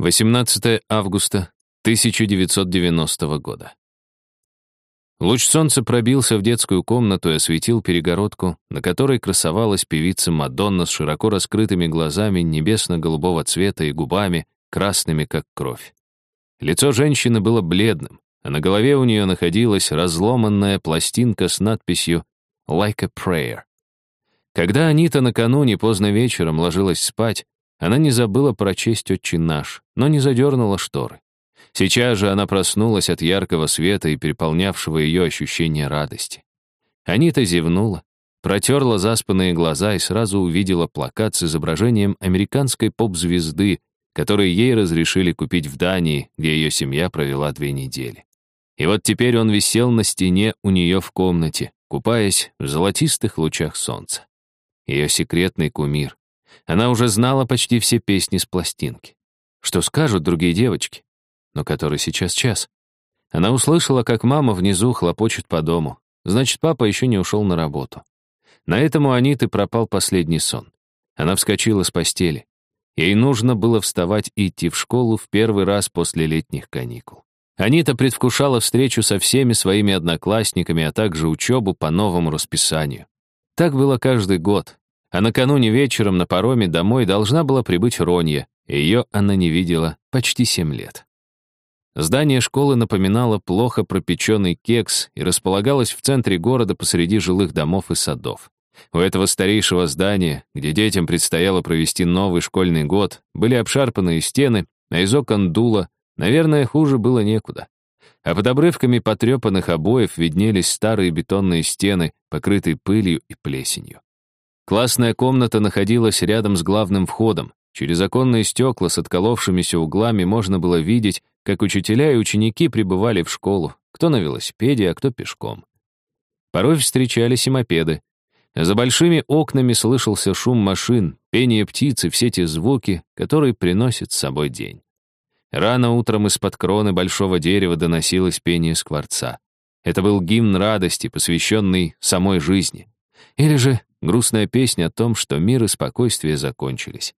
18 августа 1990 года. Луч солнца пробился в детскую комнату и осветил перегородку, на которой красовалась певица Мадонна с широко раскрытыми глазами небесно-голубого цвета и губами, красными как кровь. Лицо женщины было бледным, а на голове у нее находилась разломанная пластинка с надписью «Like a Prayer». Когда Анита накануне поздно вечером ложилась спать, она не забыла прочесть «Отче наш», но не задернула шторы. Сейчас же она проснулась от яркого света и переполнявшего ее ощущения радости. Анита зевнула, протерла заспанные глаза и сразу увидела плакат с изображением американской поп-звезды, который ей разрешили купить в Дании, где ее семья провела две недели. И вот теперь он висел на стене у нее в комнате, купаясь в золотистых лучах солнца. Ее секретный кумир, она уже знала почти все песни с пластинки. Что скажут другие девочки? Но который сейчас час? Она услышала, как мама внизу хлопочет по дому. Значит, папа еще не ушел на работу. На этом у Аниты пропал последний сон. Она вскочила с постели. Ей нужно было вставать и идти в школу в первый раз после летних каникул. Анита предвкушала встречу со всеми своими одноклассниками, а также учебу по новому расписанию. Так было каждый год, а накануне вечером на пароме домой должна была прибыть Ронья, ее она не видела почти семь лет. Здание школы напоминало плохо пропеченный кекс и располагалось в центре города посреди жилых домов и садов. У этого старейшего здания, где детям предстояло провести новый школьный год, были обшарпанные стены, а из окон дуло, наверное, хуже было некуда. А под обрывками потрепанных обоев виднелись старые бетонные стены, покрытые пылью и плесенью. Классная комната находилась рядом с главным входом. Через оконные стекла с отколовшимися углами можно было видеть, как учителя и ученики прибывали в школу, кто на велосипеде, а кто пешком. Порой встречались и мопеды. За большими окнами слышался шум машин, пение птиц и все те звуки, которые приносит с собой день. Рано утром из-под кроны большого дерева доносилось пение скворца. Это был гимн радости, посвященный самой жизни. Или же грустная песня о том, что мир и спокойствие закончились.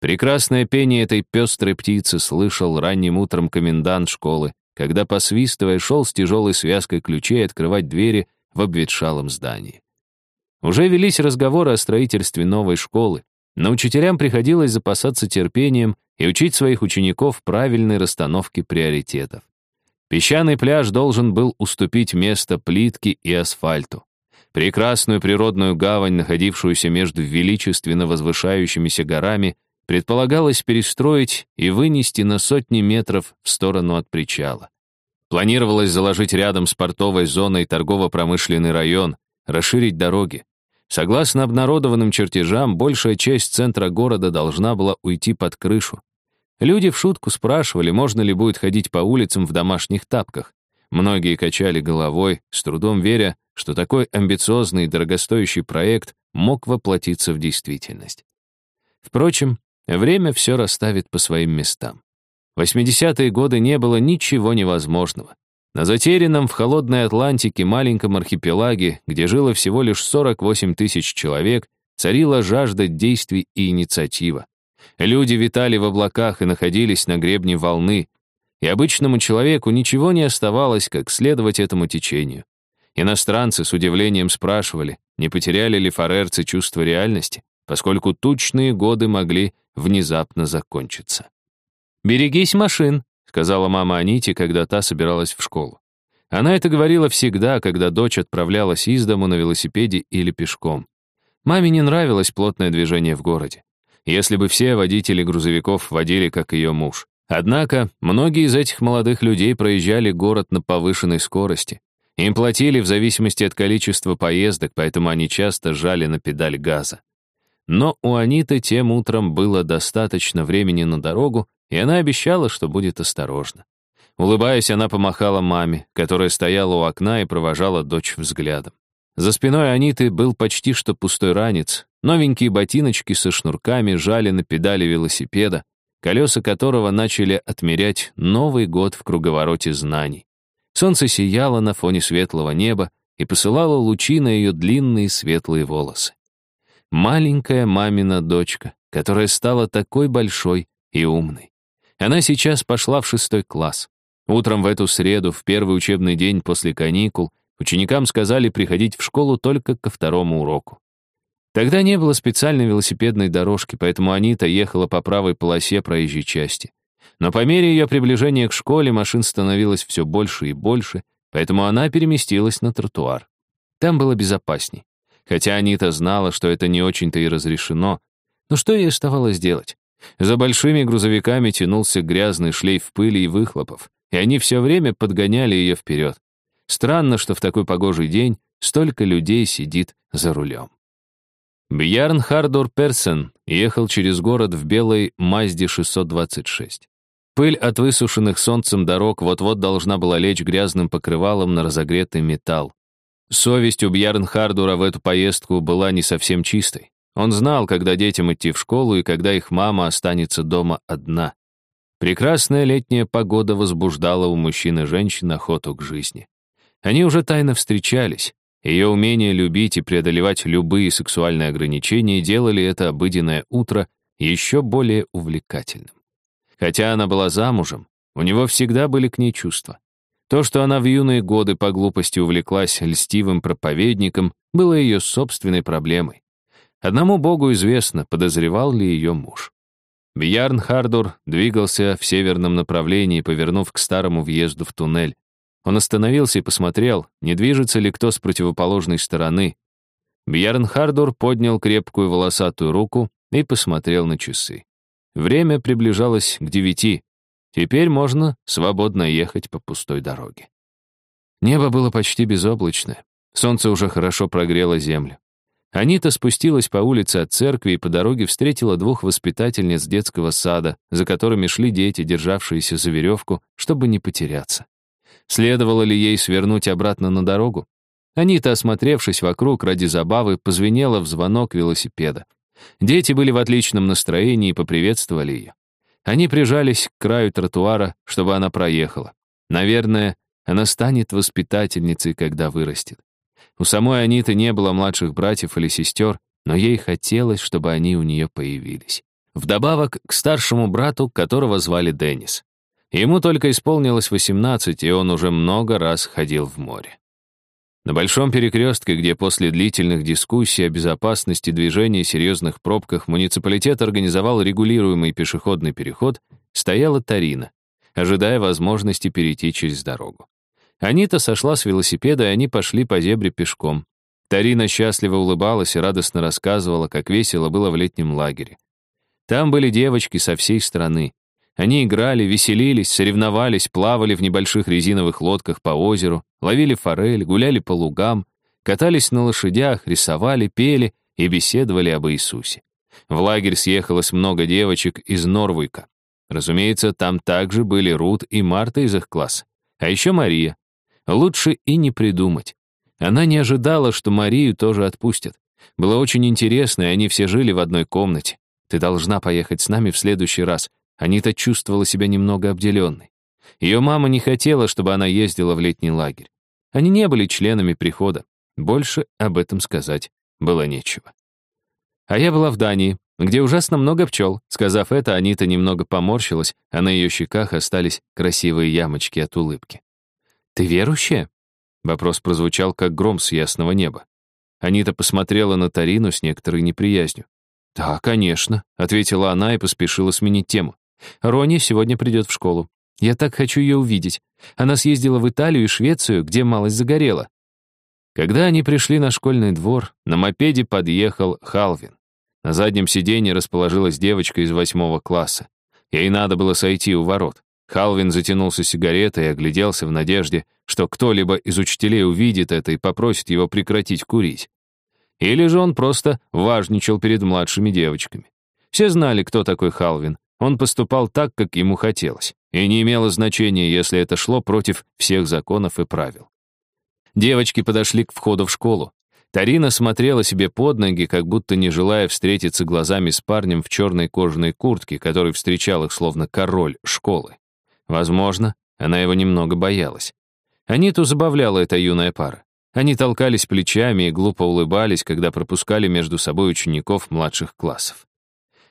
Прекрасное пение этой пестрой птицы слышал ранним утром комендант школы, когда, посвистывая, шел с тяжелой связкой ключей открывать двери в обветшалом здании. Уже велись разговоры о строительстве новой школы, но учителям приходилось запасаться терпением и учить своих учеников правильной расстановке приоритетов. Песчаный пляж должен был уступить место плитке и асфальту. Прекрасную природную гавань, находившуюся между величественно возвышающимися горами, предполагалось перестроить и вынести на сотни метров в сторону от причала. Планировалось заложить рядом с портовой зоной торгово-промышленный район, расширить дороги. Согласно обнародованным чертежам, большая часть центра города должна была уйти под крышу. Люди в шутку спрашивали, можно ли будет ходить по улицам в домашних тапках. Многие качали головой, с трудом веря, что такой амбициозный и дорогостоящий проект мог воплотиться в действительность. Впрочем, время все расставит по своим местам. В 80-е годы не было ничего невозможного. На затерянном в холодной Атлантике маленьком архипелаге, где жило всего лишь 48 тысяч человек, царила жажда действий и инициатива. Люди витали в облаках и находились на гребне волны, и обычному человеку ничего не оставалось, как следовать этому течению. Иностранцы с удивлением спрашивали, не потеряли ли фарерцы чувство реальности, поскольку тучные годы могли внезапно закончиться. «Берегись машин», — сказала мама Аните, когда та собиралась в школу. Она это говорила всегда, когда дочь отправлялась из дому на велосипеде или пешком. Маме не нравилось плотное движение в городе. Если бы все водители грузовиков водили, как ее муж. Однако, многие из этих молодых людей проезжали город на повышенной скорости, им платили в зависимости от количества поездок, поэтому они часто жали на педаль газа. Но у Аниты тем утром было достаточно времени на дорогу, и она обещала, что будет осторожна. Улыбаясь, она помахала маме, которая стояла у окна и провожала дочь взглядом. За спиной Аниты был почти что пустой ранец, новенькие ботиночки со шнурками жали на педали велосипеда, колеса которого начали отмерять Новый год в круговороте знаний. Солнце сияло на фоне светлого неба и посылало лучи на ее длинные светлые волосы. Маленькая мамина дочка, которая стала такой большой и умной. Она сейчас пошла в шестой класс. Утром в эту среду, в первый учебный день после каникул, ученикам сказали приходить в школу только ко второму уроку. Тогда не было специальной велосипедной дорожки, поэтому Анита ехала по правой полосе проезжей части. Но по мере ее приближения к школе машин становилось все больше и больше, поэтому она переместилась на тротуар. Там было безопасней. Хотя Анита знала, что это не очень-то и разрешено. Но что ей оставалось делать? За большими грузовиками тянулся грязный шлейф пыли и выхлопов, и они все время подгоняли ее вперед. Странно, что в такой погожий день столько людей сидит за рулем. Бьярн Хардор Персен ехал через город в белой Мазде 626. Пыль от высушенных солнцем дорог вот-вот должна была лечь грязным покрывалом на разогретый металл. Совесть у Бьярнхардура в эту поездку была не совсем чистой. Он знал, когда детям идти в школу и когда их мама останется дома одна. Прекрасная летняя погода возбуждала у мужчин и женщин охоту к жизни. Они уже тайно встречались. Ее умение любить и преодолевать любые сексуальные ограничения делали это обыденное утро еще более увлекательным. Хотя она была замужем, у него всегда были к ней чувства. То, что она в юные годы по глупости увлеклась льстивым проповедником, было ее собственной проблемой. Одному Богу известно, подозревал ли ее муж. Бьярн Хардур двигался в северном направлении, повернув к старому въезду в туннель. Он остановился и посмотрел, не движется ли кто с противоположной стороны. Бьярн Хардур поднял крепкую волосатую руку и посмотрел на часы. Время приближалось к девяти. Теперь можно свободно ехать по пустой дороге. Небо было почти безоблачное. Солнце уже хорошо прогрело землю. Анита спустилась по улице от церкви и по дороге встретила двух воспитательниц детского сада, за которыми шли дети, державшиеся за веревку, чтобы не потеряться. Следовало ли ей свернуть обратно на дорогу? Анита, осмотревшись вокруг ради забавы, позвенела в звонок велосипеда. Дети были в отличном настроении и поприветствовали ее. Они прижались к краю тротуара, чтобы она проехала. Наверное, она станет воспитательницей, когда вырастет. У самой Аниты не было младших братьев или сестер, но ей хотелось, чтобы они у нее появились. Вдобавок к старшему брату, которого звали Деннис. Ему только исполнилось 18, и он уже много раз ходил в море. На большом перекрестке, где после длительных дискуссий о безопасности движения и серьезных пробках муниципалитет организовал регулируемый пешеходный переход, стояла Тарина, ожидая возможности перейти через дорогу. Анита сошла с велосипеда, и они пошли по зебре пешком. Тарина счастливо улыбалась и радостно рассказывала, как весело было в летнем лагере. Там были девочки со всей страны. Они играли, веселились, соревновались, плавали в небольших резиновых лодках по озеру, ловили форель, гуляли по лугам, катались на лошадях, рисовали, пели и беседовали об Иисусе. В лагерь съехалось много девочек из Норвуйка. Разумеется, там также были Рут и Марта из их класса. А еще Мария. Лучше и не придумать. Она не ожидала, что Марию тоже отпустят. Было очень интересно, и они все жили в одной комнате. Ты должна поехать с нами в следующий раз. Анита чувствовала себя немного обделенной. Ее мама не хотела, чтобы она ездила в летний лагерь. Они не были членами прихода. Больше об этом сказать было нечего. А я была в Дании, где ужасно много пчел. Сказав это, Анита немного поморщилась, а на ее щеках остались красивые ямочки от улыбки. «Ты верующая?» Вопрос прозвучал, как гром с ясного неба. Анита посмотрела на Тарину с некоторой неприязнью. «Да, конечно», — ответила она и поспешила сменить тему. Рони сегодня придет в школу. Я так хочу ее увидеть. Она съездила в Италию и Швецию, где малость загорела. Когда они пришли на школьный двор, на мопеде подъехал Халвин. На заднем сиденье расположилась девочка из восьмого класса. Ей надо было сойти у ворот. Халвин затянулся сигаретой и огляделся в надежде, что кто-либо из учителей увидит это и попросит его прекратить курить. Или же он просто важничал перед младшими девочками. Все знали, кто такой Халвин, он поступал так, как ему хотелось, и не имело значения, если это шло против всех законов и правил. Девочки подошли к входу в школу. Тарина смотрела себе под ноги, как будто не желая встретиться глазами с парнем в черной кожаной куртке, который встречал их словно король школы. Возможно, она его немного боялась. Аниту забавляла эта юная пара. Они толкались плечами и глупо улыбались, когда пропускали между собой учеников младших классов.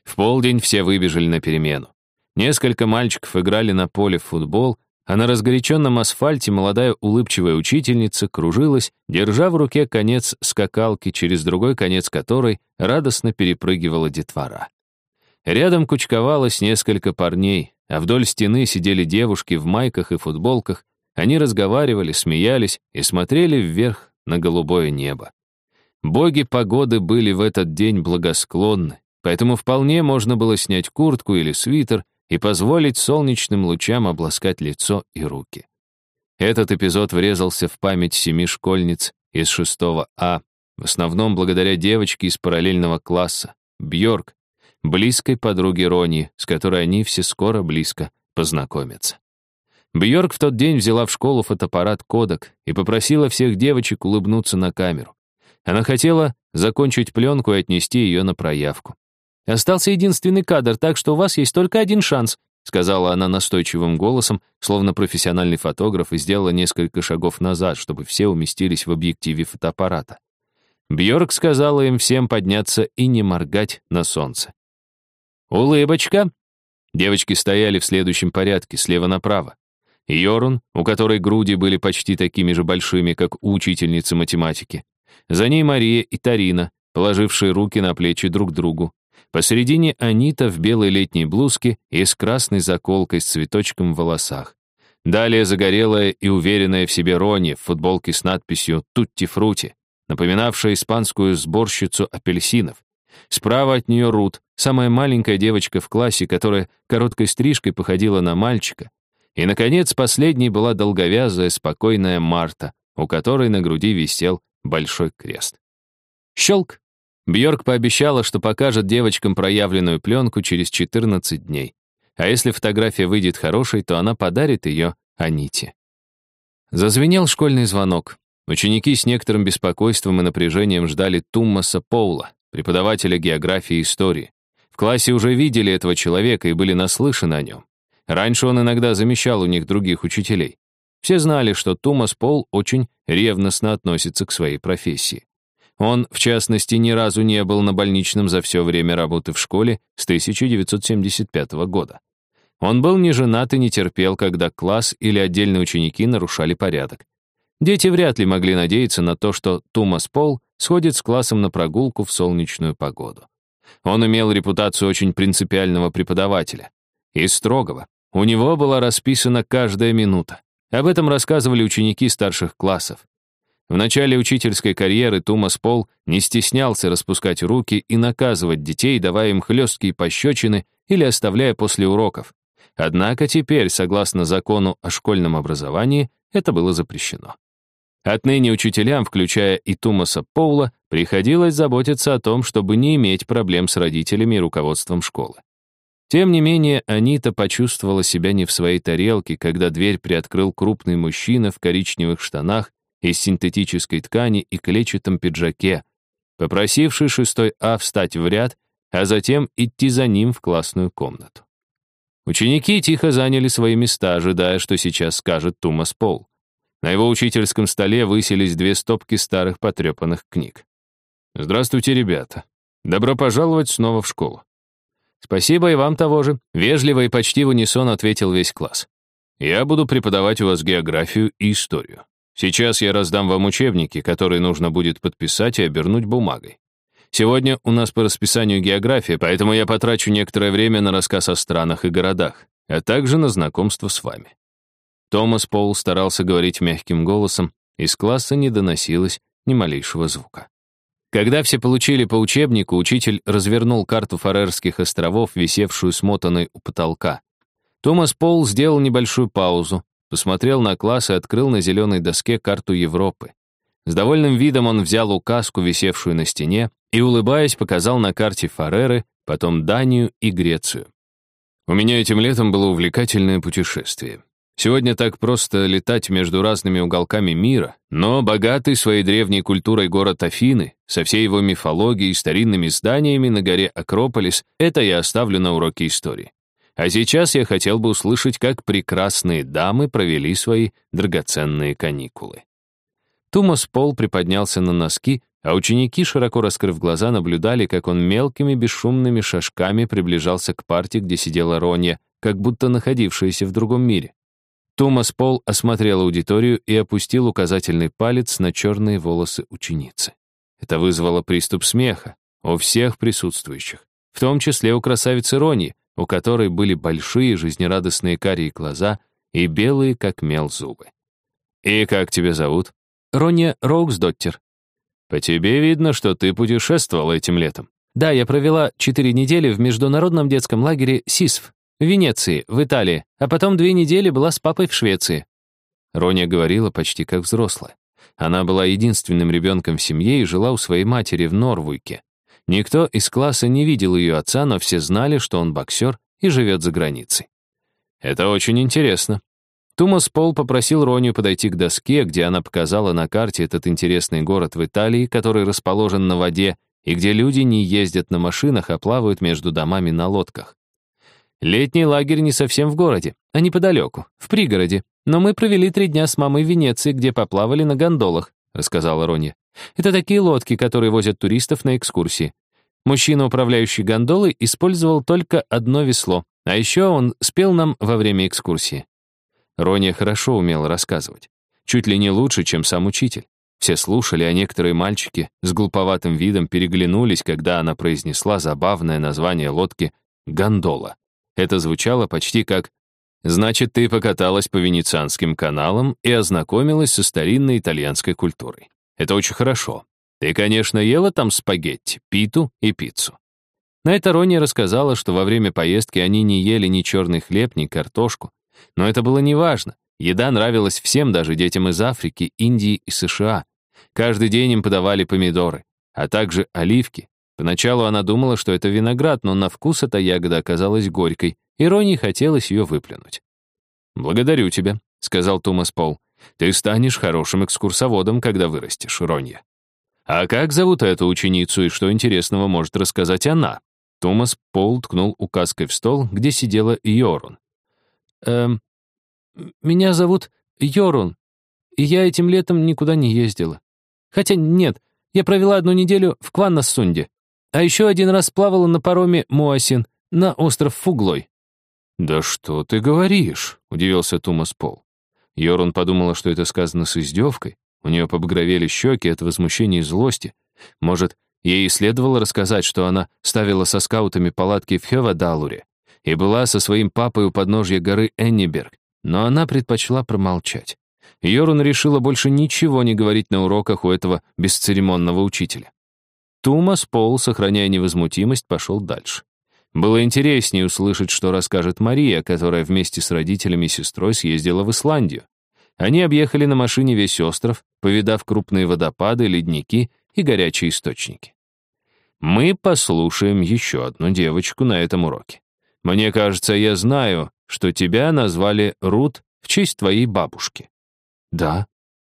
В полдень все выбежали на перемену. Несколько мальчиков играли на поле в футбол, а на разгоряченном асфальте молодая улыбчивая учительница кружилась, держа в руке конец скакалки, через другой конец которой радостно перепрыгивала детвора. Рядом кучковалось несколько парней, а вдоль стены сидели девушки в майках и футболках, они разговаривали, смеялись и смотрели вверх на голубое небо. Боги погоды были в этот день благосклонны, поэтому вполне можно было снять куртку или свитер и позволить солнечным лучам обласкать лицо и руки. Этот эпизод врезался в память семи школьниц из 6 А, в основном благодаря девочке из параллельного класса, Бьорк, близкой подруге Рони, с которой они все скоро близко познакомятся. Бьорк в тот день взяла в школу фотоаппарат Кодек и попросила всех девочек улыбнуться на камеру. Она хотела закончить пленку и отнести ее на проявку. «Остался единственный кадр, так что у вас есть только один шанс», сказала она настойчивым голосом, словно профессиональный фотограф, и сделала несколько шагов назад, чтобы все уместились в объективе фотоаппарата. Бьорк сказала им всем подняться и не моргать на солнце. «Улыбочка!» Девочки стояли в следующем порядке, слева направо. Йорун, у которой груди были почти такими же большими, как у учительницы математики. За ней Мария и Тарина, положившие руки на плечи друг другу, Посередине Анита в белой летней блузке и с красной заколкой с цветочком в волосах. Далее загорелая и уверенная в себе Рони в футболке с надписью «Тутти-фрути», напоминавшая испанскую сборщицу апельсинов. Справа от нее Рут, самая маленькая девочка в классе, которая короткой стрижкой походила на мальчика. И, наконец, последней была долговязая, спокойная Марта, у которой на груди висел большой крест. Щелк! Бьорк пообещала, что покажет девочкам проявленную пленку через 14 дней. А если фотография выйдет хорошей, то она подарит ее Аните. Зазвенел школьный звонок. Ученики с некоторым беспокойством и напряжением ждали Туммаса Поула, преподавателя географии и истории. В классе уже видели этого человека и были наслышаны о нем. Раньше он иногда замещал у них других учителей. Все знали, что Тумас Пол очень ревностно относится к своей профессии. Он, в частности, ни разу не был на больничном за все время работы в школе с 1975 года. Он был не женат и не терпел, когда класс или отдельные ученики нарушали порядок. Дети вряд ли могли надеяться на то, что Тумас Пол сходит с классом на прогулку в солнечную погоду. Он имел репутацию очень принципиального преподавателя. И строгого. У него была расписана каждая минута. Об этом рассказывали ученики старших классов. В начале учительской карьеры Тумас Пол не стеснялся распускать руки и наказывать детей, давая им хлесткие пощечины или оставляя после уроков. Однако теперь, согласно закону о школьном образовании, это было запрещено. Отныне учителям, включая и Тумаса Поула, приходилось заботиться о том, чтобы не иметь проблем с родителями и руководством школы. Тем не менее, Анита почувствовала себя не в своей тарелке, когда дверь приоткрыл крупный мужчина в коричневых штанах из синтетической ткани и клетчатом пиджаке, попросивший шестой А встать в ряд, а затем идти за ним в классную комнату. Ученики тихо заняли свои места, ожидая, что сейчас скажет Тумас Пол. На его учительском столе высились две стопки старых потрепанных книг. «Здравствуйте, ребята. Добро пожаловать снова в школу». «Спасибо и вам того же», — вежливо и почти в унисон ответил весь класс. «Я буду преподавать у вас географию и историю. Сейчас я раздам вам учебники, которые нужно будет подписать и обернуть бумагой. Сегодня у нас по расписанию география, поэтому я потрачу некоторое время на рассказ о странах и городах, а также на знакомство с вами». Томас Пол старался говорить мягким голосом, из класса не доносилось ни малейшего звука. Когда все получили по учебнику, учитель развернул карту Фарерских островов, висевшую смотанной у потолка. Томас Пол сделал небольшую паузу, посмотрел на класс и открыл на зеленой доске карту Европы. С довольным видом он взял указку, висевшую на стене, и, улыбаясь, показал на карте Фареры, потом Данию и Грецию. У меня этим летом было увлекательное путешествие. Сегодня так просто летать между разными уголками мира, но богатый своей древней культурой город Афины, со всей его мифологией и старинными зданиями на горе Акрополис, это я оставлю на уроке истории. А сейчас я хотел бы услышать, как прекрасные дамы провели свои драгоценные каникулы. Тумас Пол приподнялся на носки, а ученики, широко раскрыв глаза, наблюдали, как он мелкими бесшумными шажками приближался к парте, где сидела Ронья, как будто находившаяся в другом мире. Томас Пол осмотрел аудиторию и опустил указательный палец на черные волосы ученицы. Это вызвало приступ смеха у всех присутствующих, в том числе у красавицы Рони, у которой были большие жизнерадостные карие глаза и белые, как мел, зубы. «И как тебя зовут?» «Ронни Роуксдоттер». «По тебе видно, что ты путешествовала этим летом». «Да, я провела четыре недели в международном детском лагере СИСВ в Венеции, в Италии, а потом две недели была с папой в Швеции». Роня говорила почти как взрослая. Она была единственным ребенком в семье и жила у своей матери в Норвуйке. Никто из класса не видел ее отца, но все знали, что он боксер и живет за границей. Это очень интересно. Томас Пол попросил Роню подойти к доске, где она показала на карте этот интересный город в Италии, который расположен на воде и где люди не ездят на машинах, а плавают между домами на лодках. Летний лагерь не совсем в городе, а неподалеку, в пригороде. Но мы провели три дня с мамой в Венеции, где поплавали на гондолах, рассказала Ронья. Это такие лодки, которые возят туристов на экскурсии. Мужчина, управляющий гондолой, использовал только одно весло, а еще он спел нам во время экскурсии. Роня хорошо умела рассказывать. Чуть ли не лучше, чем сам учитель. Все слушали, а некоторые мальчики с глуповатым видом переглянулись, когда она произнесла забавное название лодки «гондола». Это звучало почти как «Значит, ты покаталась по венецианским каналам и ознакомилась со старинной итальянской культурой. Это очень хорошо. Ты, конечно, ела там спагетти, питу и пиццу». На это Ронни рассказала, что во время поездки они не ели ни черный хлеб, ни картошку. Но это было неважно. Еда нравилась всем, даже детям из Африки, Индии и США. Каждый день им подавали помидоры, а также оливки, Поначалу она думала, что это виноград, но на вкус эта ягода оказалась горькой, и Ронни хотелось ее выплюнуть. «Благодарю тебя», — сказал Томас Пол. «Ты станешь хорошим экскурсоводом, когда вырастешь, Ронья». «А как зовут эту ученицу и что интересного может рассказать она?» Томас Пол ткнул указкой в стол, где сидела Йорун. «Эм, меня зовут Йорун, и я этим летом никуда не ездила. Хотя нет, я провела одну неделю в Кваннассунде. А еще один раз плавала на пароме Моасин на остров Фуглой. «Да что ты говоришь?» — удивился Томас Пол. Йорун подумала, что это сказано с издевкой. У нее побагровели щеки от возмущения и злости. Может, ей и следовало рассказать, что она ставила со скаутами палатки в Хевадалуре и была со своим папой у подножья горы Энниберг, но она предпочла промолчать. Йорун решила больше ничего не говорить на уроках у этого бесцеремонного учителя. Тумас Пол, сохраняя невозмутимость, пошел дальше. Было интереснее услышать, что расскажет Мария, которая вместе с родителями и сестрой съездила в Исландию. Они объехали на машине весь остров, повидав крупные водопады, ледники и горячие источники. Мы послушаем еще одну девочку на этом уроке. Мне кажется, я знаю, что тебя назвали Рут в честь твоей бабушки. Да,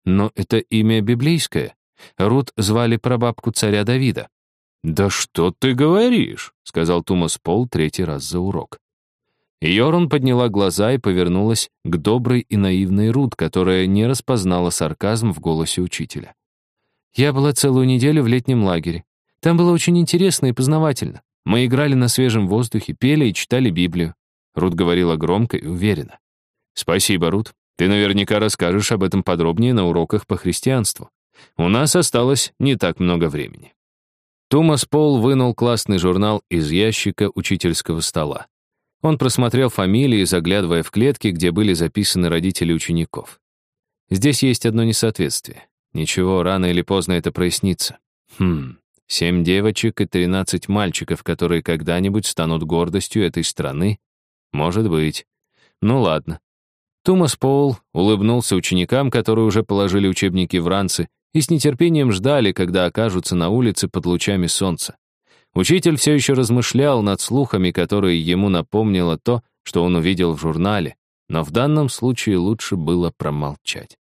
но это имя библейское. Рут звали прабабку царя Давида. «Да что ты говоришь?» — сказал Томас Пол третий раз за урок. Йорн подняла глаза и повернулась к доброй и наивной Рут, которая не распознала сарказм в голосе учителя. «Я была целую неделю в летнем лагере. Там было очень интересно и познавательно. Мы играли на свежем воздухе, пели и читали Библию». Рут говорила громко и уверенно. «Спасибо, Рут. Ты наверняка расскажешь об этом подробнее на уроках по христианству. У нас осталось не так много времени. Томас Пол вынул классный журнал из ящика учительского стола. Он просмотрел фамилии, заглядывая в клетки, где были записаны родители учеников. Здесь есть одно несоответствие. Ничего, рано или поздно это прояснится. Хм, семь девочек и тринадцать мальчиков, которые когда-нибудь станут гордостью этой страны? Может быть. Ну ладно. Томас Пол улыбнулся ученикам, которые уже положили учебники в ранцы, и с нетерпением ждали, когда окажутся на улице под лучами солнца. Учитель все еще размышлял над слухами, которые ему напомнило то, что он увидел в журнале, но в данном случае лучше было промолчать.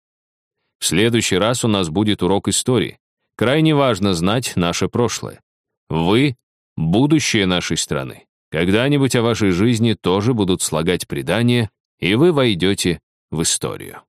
В следующий раз у нас будет урок истории. Крайне важно знать наше прошлое. Вы — будущее нашей страны. Когда-нибудь о вашей жизни тоже будут слагать предания, и вы войдете в историю.